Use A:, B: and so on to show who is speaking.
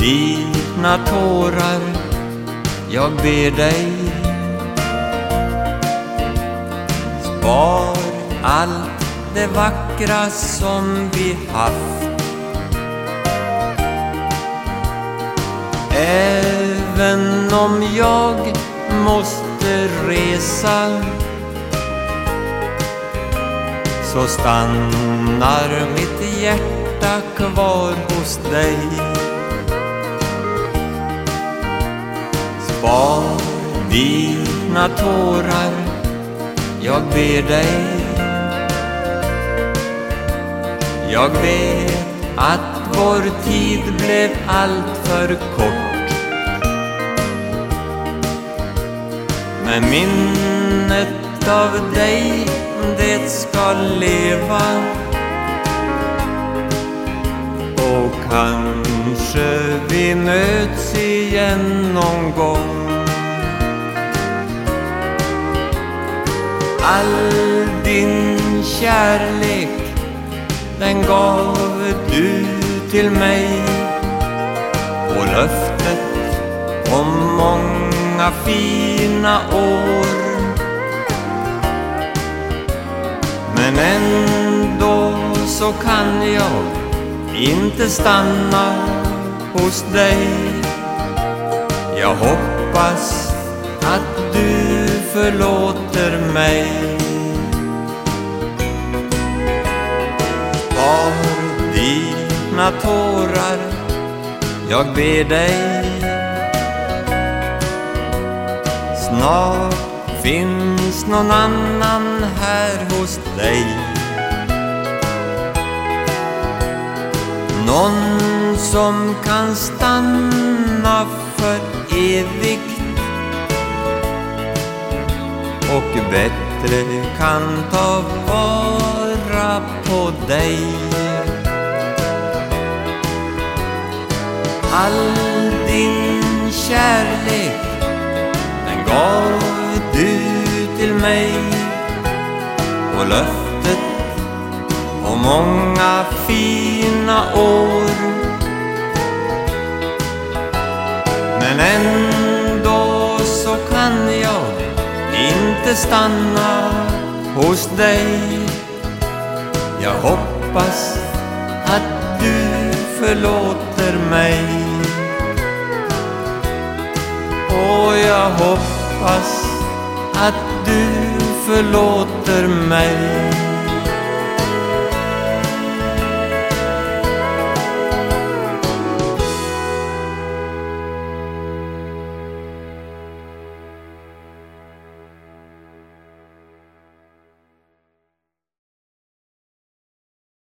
A: dina tårar jag ber dig. Spar allt det vackra som vi haft. Även om jag måste resa så stannar mitt hjärta kvar hos dig. Spar dina tårar, jag ber dig. Jag vet att vår tid blev allt för kort. Men minnet av dig, det ska leva. Vi möts igen någon gång. All din kärlek, den gav du till mig. Och löftet om många fina år. Men ändå så kan jag inte stanna hos dig. Jag hoppas att du förlåter mig. Var dina tårar, jag ber dig. Snart finns någon annan här hos dig. Någon som kan stanna för evigt. Och bättre kan ta vara på dig. All din kärlek, den gav du till mig. Och löftet om många fina år Men ändå så kan jag inte stanna hos dig. Jag hoppas att du förlåter mig. Och jag hoppas att du förlåter mig.